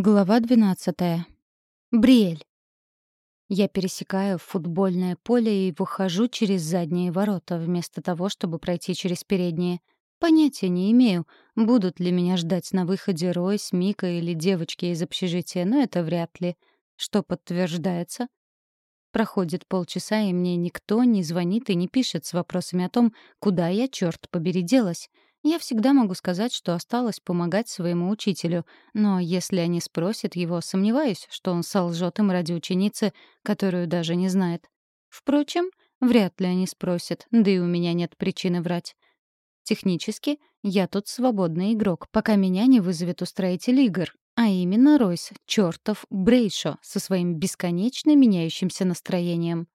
Глава 12. Бриэль. Я пересекаю футбольное поле и выхожу через задние ворота, вместо того, чтобы пройти через передние. Понятия не имею, будут ли меня ждать на выходе Ройс, Мика или девочки из общежития, но это вряд ли. Что подтверждается? Проходит полчаса, и мне никто не звонит и не пишет с вопросами о том, куда я, черт побери, делась — я всегда могу сказать, что осталось помогать своему учителю, но если они спросят его, сомневаюсь, что он солжет им ради ученицы, которую даже не знает. Впрочем, вряд ли они спросят, да и у меня нет причины врать. Технически, я тут свободный игрок, пока меня не вызовет устроитель игр, а именно Ройс, чертов Брейшо, со своим бесконечно меняющимся настроением.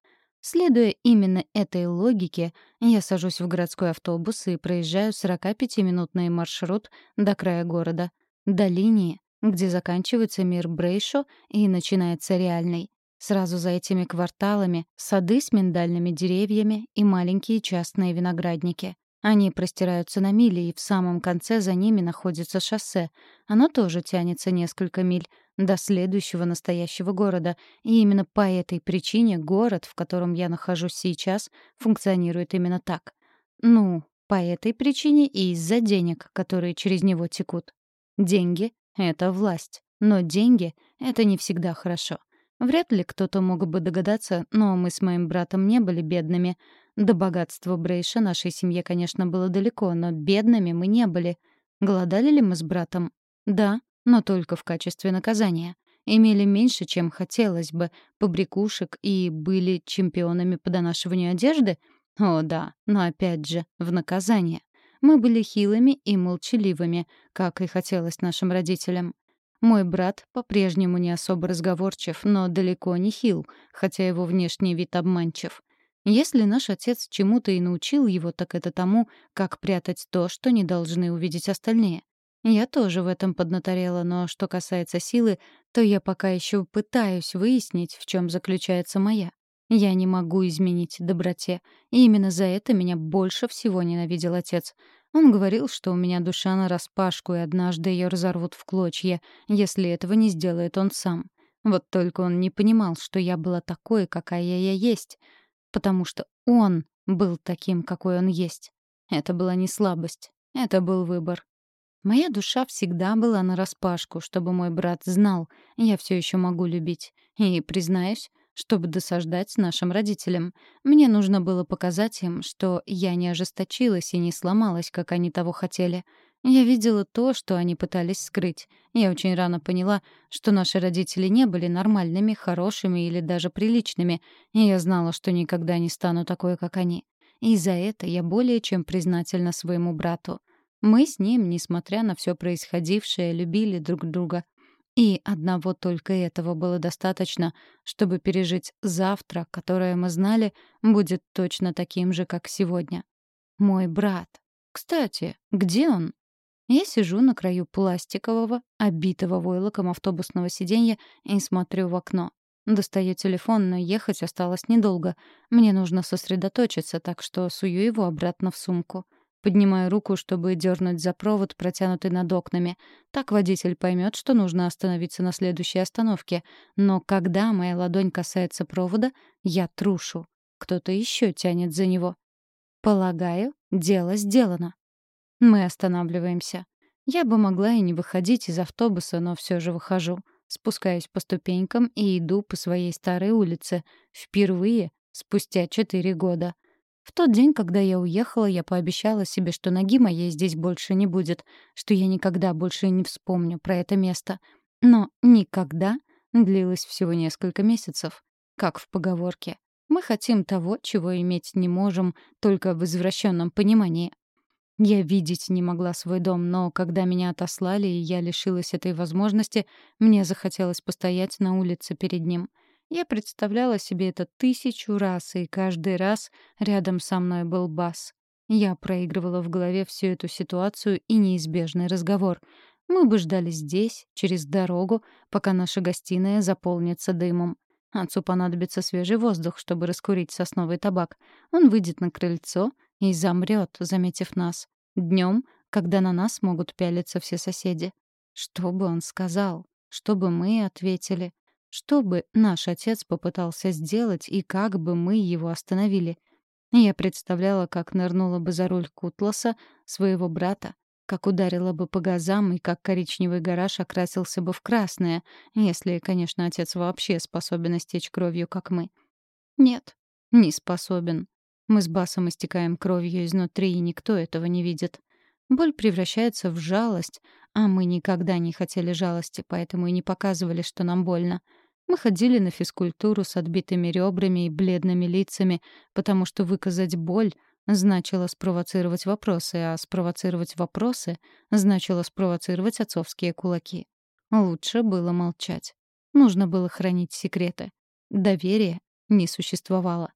Следуя именно этой логике, я сажусь в городской автобус и проезжаю 45-минутный маршрут до края города, до линии, где заканчивается мир Брейшо и начинается реальный. Сразу за этими кварталами — сады с миндальными деревьями и маленькие частные виноградники. Они простираются на мили, и в самом конце за ними находится шоссе. Оно тоже тянется несколько миль, до следующего настоящего города, и именно по этой причине город, в котором я нахожусь сейчас, функционирует именно так. Ну, по этой причине и из-за денег, которые через него текут. Деньги — это власть, но деньги — это не всегда хорошо. Вряд ли кто-то мог бы догадаться, но мы с моим братом не были бедными. До богатства Брейша нашей семье, конечно, было далеко, но бедными мы не были. Голодали ли мы с братом? Да, но только в качестве наказания. Имели меньше, чем хотелось бы, побрякушек и были чемпионами по донашиванию одежды? О, да, но опять же, в наказание. Мы были хилыми и молчаливыми, как и хотелось нашим родителям. Мой брат по-прежнему не особо разговорчив, но далеко не хил, хотя его внешний вид обманчив. Если наш отец чему-то и научил его, так это тому, как прятать то, что не должны увидеть остальные. Я тоже в этом поднаторела, но что касается силы, то я пока еще пытаюсь выяснить, в чем заключается моя. Я не могу изменить доброте, и именно за это меня больше всего ненавидел отец. Он говорил, что у меня душа нараспашку, и однажды ее разорвут в клочья, если этого не сделает он сам. Вот только он не понимал, что я была такой, какая я есть, потому что он был таким, какой он есть. Это была не слабость, это был выбор. Моя душа всегда была нараспашку, чтобы мой брат знал, я все еще могу любить. И, признаюсь, чтобы досаждать нашим родителям. Мне нужно было показать им, что я не ожесточилась и не сломалась, как они того хотели. Я видела то, что они пытались скрыть. Я очень рано поняла, что наши родители не были нормальными, хорошими или даже приличными, и я знала, что никогда не стану такой, как они. И за это я более чем признательна своему брату. Мы с ним, несмотря на все происходившее, любили друг друга. И одного только этого было достаточно, чтобы пережить завтра, которое мы знали, будет точно таким же, как сегодня. Мой брат. Кстати, где он? Я сижу на краю пластикового, обитого войлоком автобусного сиденья и смотрю в окно. Достаю телефон, но ехать осталось недолго. Мне нужно сосредоточиться, так что сую его обратно в сумку. Поднимаю руку, чтобы дернуть за провод, протянутый над окнами. Так водитель поймет, что нужно остановиться на следующей остановке. Но когда моя ладонь касается провода, я трушу. Кто-то еще тянет за него. Полагаю, дело сделано. Мы останавливаемся. Я бы могла и не выходить из автобуса, но все же выхожу. Спускаюсь по ступенькам и иду по своей старой улице. Впервые, спустя четыре года. В тот день, когда я уехала, я пообещала себе, что ноги моей здесь больше не будет, что я никогда больше не вспомню про это место. Но «никогда» длилось всего несколько месяцев, как в поговорке. Мы хотим того, чего иметь не можем, только в извращенном понимании. Я видеть не могла свой дом, но когда меня отослали, и я лишилась этой возможности, мне захотелось постоять на улице перед ним — я представляла себе это тысячу раз, и каждый раз рядом со мной был Бас. Я проигрывала в голове всю эту ситуацию и неизбежный разговор. Мы бы ждали здесь, через дорогу, пока наша гостиная заполнится дымом. Отцу понадобится свежий воздух, чтобы раскурить сосновый табак. Он выйдет на крыльцо и замрет, заметив нас. Днем, когда на нас могут пялиться все соседи. Что бы он сказал? что бы мы ответили, что бы наш отец попытался сделать и как бы мы его остановили. Я представляла, как нырнула бы за руль Кутласа, своего брата, как ударила бы по газам и как коричневый гараж окрасился бы в красное, если, конечно, отец вообще способен истечь кровью, как мы. Нет, не способен. Мы с Басом истекаем кровью изнутри, и никто этого не видит. Боль превращается в жалость, а мы никогда не хотели жалости, поэтому и не показывали, что нам больно. Мы ходили на физкультуру с отбитыми ребрами и бледными лицами, потому что выказать боль значило спровоцировать вопросы, а спровоцировать вопросы значило спровоцировать отцовские кулаки. Лучше было молчать. Нужно было хранить секреты. Доверия не существовало.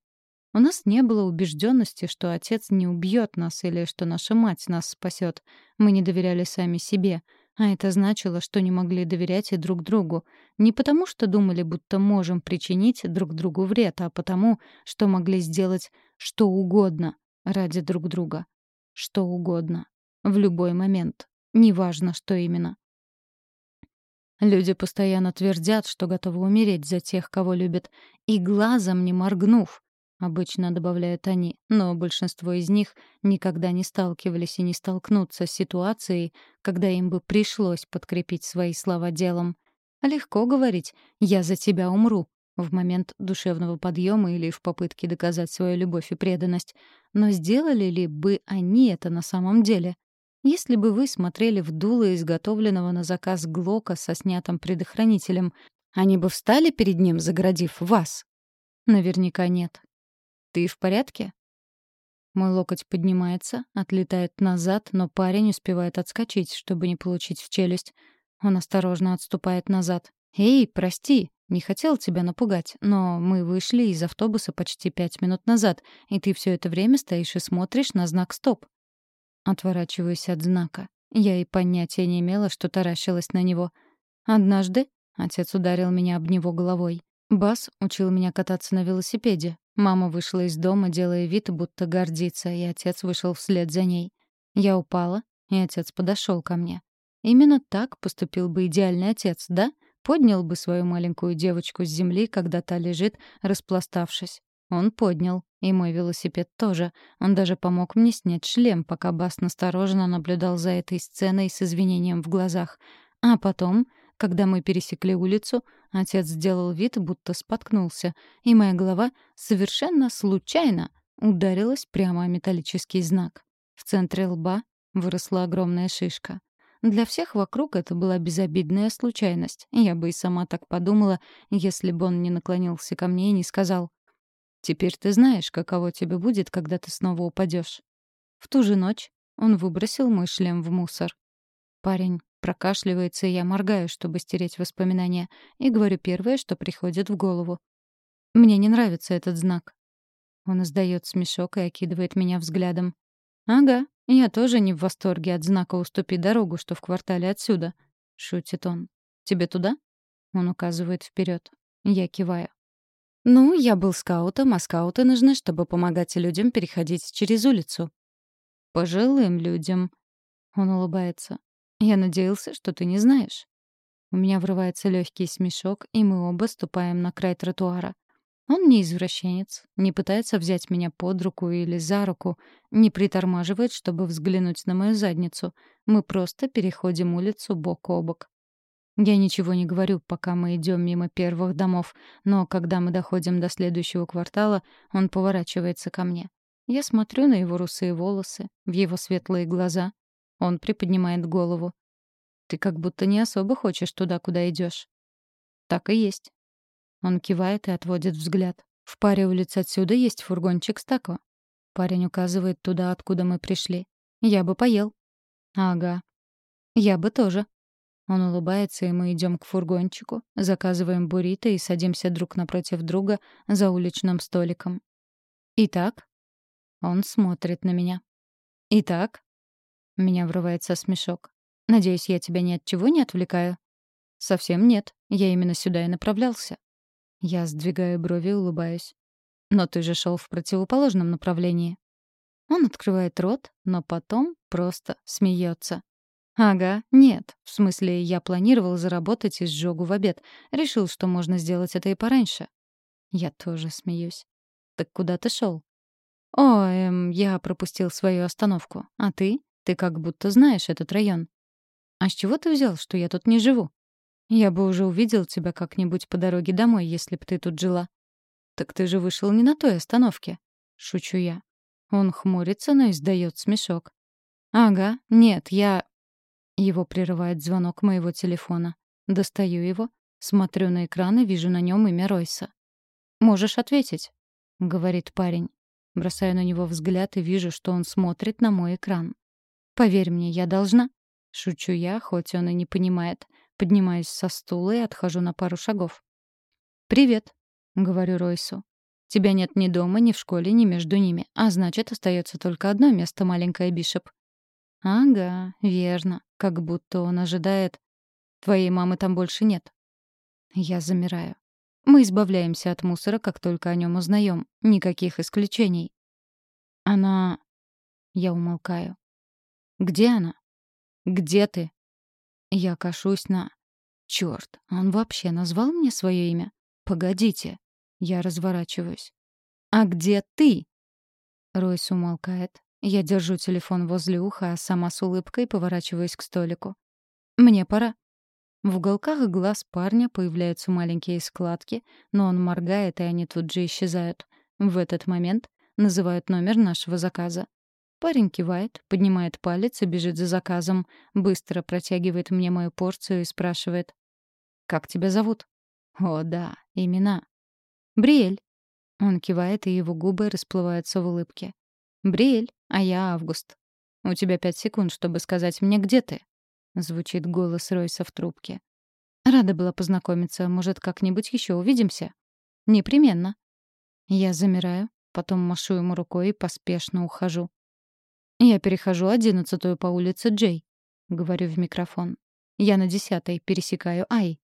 У нас не было убежденности, что отец не убьет нас или что наша мать нас спасет. Мы не доверяли сами себе, а это значило, что не могли доверять и друг другу. Не потому, что думали, будто можем причинить друг другу вред, а потому, что могли сделать что угодно, ради друг друга. Что угодно. В любой момент. Неважно, что именно. Люди постоянно твердят, что готовы умереть за тех, кого любят, и глазом не моргнув, обычно добавляют они, но большинство из них никогда не сталкивались и не столкнутся с ситуацией, когда им бы пришлось подкрепить свои слова делом. Легко говорить «я за тебя умру», в момент душевного подъема или в попытке доказать свою любовь и преданность. Но сделали ли бы они это на самом деле? Если бы вы смотрели в дуло изготовленного на заказ Глока со снятым предохранителем, они бы встали перед ним, заградив вас? Наверняка нет. Ты в порядке? Мой локоть поднимается, отлетает назад, но парень успевает отскочить, чтобы не получить в челюсть. Он осторожно отступает назад. «Эй, прости!» Не хотел тебя напугать, но мы вышли из автобуса почти пять минут назад, и ты все это время стоишь и смотришь на знак «Стоп». Отворачиваюсь от знака. Я и понятия не имела, что таращилась на него. Однажды отец ударил меня об него головой. Бас учил меня кататься на велосипеде. Мама вышла из дома, делая вид, будто гордится, и отец вышел вслед за ней. Я упала, и отец подошел ко мне. Именно так поступил бы идеальный отец, да? — Поднял бы свою маленькую девочку с земли, когда та лежит, распластавшись. Он поднял. И мой велосипед тоже. Он даже помог мне снять шлем, пока Бас настороженно наблюдал за этой сценой с извинением в глазах. А потом, когда мы пересекли улицу, отец сделал вид, будто споткнулся, и моя голова совершенно случайно ударилась прямо о металлический знак. В центре лба выросла огромная шишка. Для всех вокруг это была безобидная случайность. Я бы и сама так подумала, если бы он не наклонился ко мне и не сказал «Теперь ты знаешь, каково тебе будет, когда ты снова упадешь». В ту же ночь он выбросил мой шлем в мусор. Парень прокашливается, и я моргаю, чтобы стереть воспоминания, и говорю первое, что приходит в голову. «Мне не нравится этот знак». Он издает смешок и окидывает меня взглядом. «Ага, я тоже не в восторге от знака «Уступи дорогу», что в квартале отсюда», — шутит он. «Тебе туда?» Он указывает вперед. Я киваю. «Ну, я был скаутом, а скауты нужны, чтобы помогать людям переходить через улицу». «Пожилым людям». Он улыбается. «Я надеялся, что ты не знаешь». У меня врывается легкий смешок, и мы оба ступаем на край тротуара. Он не извращенец, не пытается взять меня под руку или за руку, не притормаживает, чтобы взглянуть на мою задницу. Мы просто переходим улицу бок о бок. Я ничего не говорю, пока мы идем мимо первых домов, но когда мы доходим до следующего квартала, он поворачивается ко мне. Я смотрю на его русые волосы, в его светлые глаза. Он приподнимает голову. «Ты как будто не особо хочешь туда, куда идешь. «Так и есть. Он кивает и отводит взгляд. В паре улиц отсюда есть фургончик с тако. Парень указывает туда, откуда мы пришли. Я бы поел. Ага. Я бы тоже. Он улыбается, и мы идем к фургончику, заказываем буррито и садимся друг напротив друга за уличным столиком. Итак? Он смотрит на меня. Итак? Меня врывается смешок. Надеюсь, я тебя ни от чего не отвлекаю? Совсем нет. Я именно сюда и направлялся. Я сдвигаю брови и улыбаюсь. «Но ты же шел в противоположном направлении». Он открывает рот, но потом просто смеется. «Ага, нет. В смысле, я планировал заработать изжогу в обед. Решил, что можно сделать это и пораньше». Я тоже смеюсь. «Так куда ты шел? «О, эм, я пропустил свою остановку. А ты? Ты как будто знаешь этот район». «А с чего ты взял, что я тут не живу?» «Я бы уже увидел тебя как-нибудь по дороге домой, если б ты тут жила». «Так ты же вышел не на той остановке», — шучу я. Он хмурится, но издает смешок. «Ага, нет, я...» Его прерывает звонок моего телефона. Достаю его, смотрю на экран и вижу на нем имя Ройса. «Можешь ответить», — говорит парень. Бросаю на него взгляд и вижу, что он смотрит на мой экран. «Поверь мне, я должна». Шучу я, хоть он и не понимает. Поднимаюсь со стула и отхожу на пару шагов. «Привет», — говорю Ройсу. «Тебя нет ни дома, ни в школе, ни между ними, а значит, остается только одно место, маленькая Бишоп». «Ага, верно. Как будто он ожидает. Твоей мамы там больше нет». Я замираю. Мы избавляемся от мусора, как только о нем узнаем. Никаких исключений. Она... Я умолкаю. Где она? Где ты? Я кашусь на... Чёрт, он вообще назвал мне свое имя? Погодите. Я разворачиваюсь. А где ты? Ройс умолкает. Я держу телефон возле уха, а сама с улыбкой поворачиваюсь к столику. Мне пора. В уголках глаз парня появляются маленькие складки, но он моргает, и они тут же исчезают. В этот момент называют номер нашего заказа. Парень кивает, поднимает палец и бежит за заказом, быстро протягивает мне мою порцию и спрашивает. «Как тебя зовут?» «О, да, имена». «Бриэль». Он кивает, и его губы расплываются в улыбке. «Бриэль, а я Август. У тебя пять секунд, чтобы сказать мне, где ты». Звучит голос Ройса в трубке. Рада была познакомиться. Может, как-нибудь еще увидимся? Непременно. Я замираю, потом машу ему рукой и поспешно ухожу. Я перехожу одиннадцатую по улице Джей. Говорю в микрофон. Я на десятой пересекаю Ай.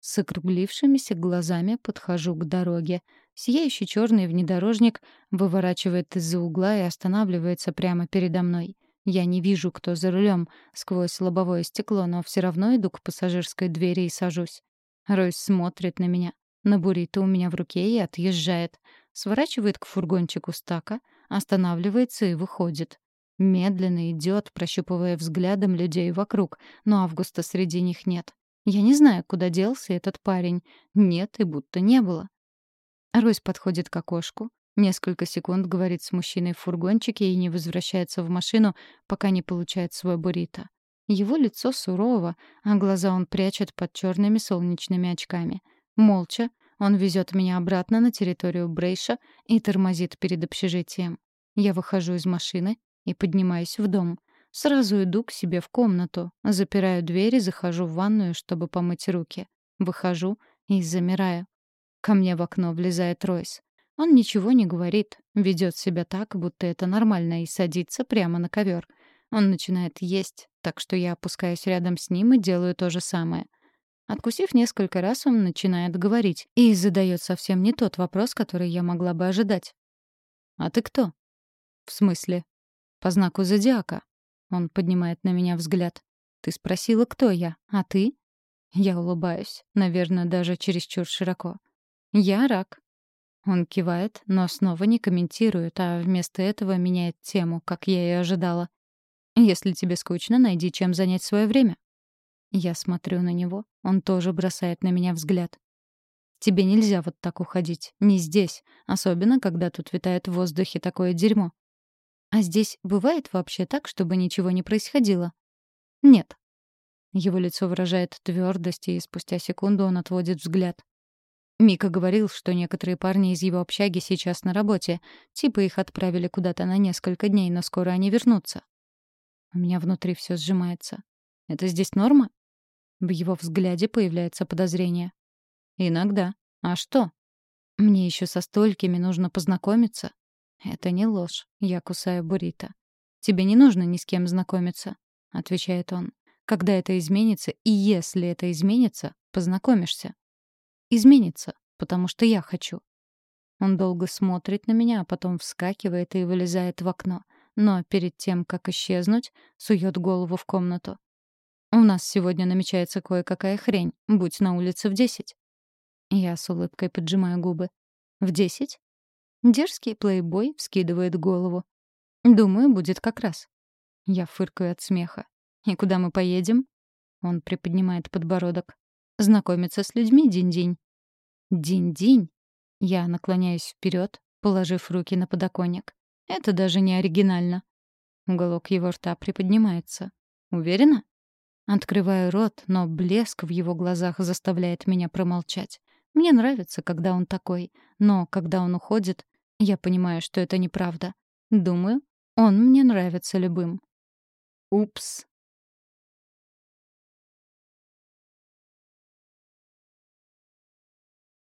С округлившимися глазами подхожу к дороге. Сияющий черный внедорожник выворачивает из-за угла и останавливается прямо передо мной. Я не вижу, кто за рулем, сквозь лобовое стекло, но все равно иду к пассажирской двери и сажусь. Ройс смотрит на меня. На буррито у меня в руке и отъезжает. Сворачивает к фургончику стака, останавливается и выходит. Медленно идет, прощупывая взглядом людей вокруг, но Августа среди них нет. Я не знаю, куда делся этот парень. Нет и будто не было. Ройс подходит к окошку, Несколько секунд говорит с мужчиной в фургончике и не возвращается в машину, пока не получает свой буррито. Его лицо сурово, а глаза он прячет под черными солнечными очками. Молча он везет меня обратно на территорию Брейша и тормозит перед общежитием. Я выхожу из машины и поднимаюсь в дом. Сразу иду к себе в комнату, запираю дверь и захожу в ванную, чтобы помыть руки. Выхожу и замираю. Ко мне в окно влезает Ройс. Он ничего не говорит, ведет себя так, будто это нормально, и садится прямо на ковер. Он начинает есть, так что я опускаюсь рядом с ним и делаю то же самое. Откусив несколько раз, он начинает говорить и задает совсем не тот вопрос, который я могла бы ожидать. «А ты кто?» «В смысле?» «По знаку зодиака». Он поднимает на меня взгляд. «Ты спросила, кто я, а ты?» Я улыбаюсь, наверное, даже чересчур широко. «Я рак. Он кивает, но снова не комментирует, а вместо этого меняет тему, как я и ожидала. «Если тебе скучно, найди чем занять свое время». Я смотрю на него, он тоже бросает на меня взгляд. «Тебе нельзя вот так уходить, не здесь, особенно когда тут витает в воздухе такое дерьмо». «А здесь бывает вообще так, чтобы ничего не происходило?» «Нет». Его лицо выражает твердость, и спустя секунду он отводит взгляд. Мика говорил, что некоторые парни из его общаги сейчас на работе. Типа их отправили куда-то на несколько дней, но скоро они вернутся. У меня внутри все сжимается. Это здесь норма? В его взгляде появляется подозрение. Иногда. А что? Мне еще со столькими нужно познакомиться. Это не ложь. Я кусаю буррито. Тебе не нужно ни с кем знакомиться, отвечает он. Когда это изменится, и если это изменится, познакомишься изменится, потому что я хочу. Он долго смотрит на меня, а потом вскакивает и вылезает в окно. Но перед тем, как исчезнуть, сует голову в комнату. У нас сегодня намечается кое-какая хрень. Будь на улице в десять». Я с улыбкой поджимаю губы. «В десять?» Дерзкий плейбой вскидывает голову. «Думаю, будет как раз». Я фыркаю от смеха. «И куда мы поедем?» Он приподнимает подбородок. «Знакомиться с людьми, Динь-Динь». «Динь-Динь?» Я наклоняюсь вперед, положив руки на подоконник. Это даже не оригинально. Уголок его рта приподнимается. Уверена? Открываю рот, но блеск в его глазах заставляет меня промолчать. Мне нравится, когда он такой, но когда он уходит, я понимаю, что это неправда. Думаю, он мне нравится любым. Упс.